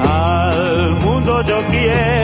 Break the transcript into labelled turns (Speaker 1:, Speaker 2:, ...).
Speaker 1: Al mundo yo quiero.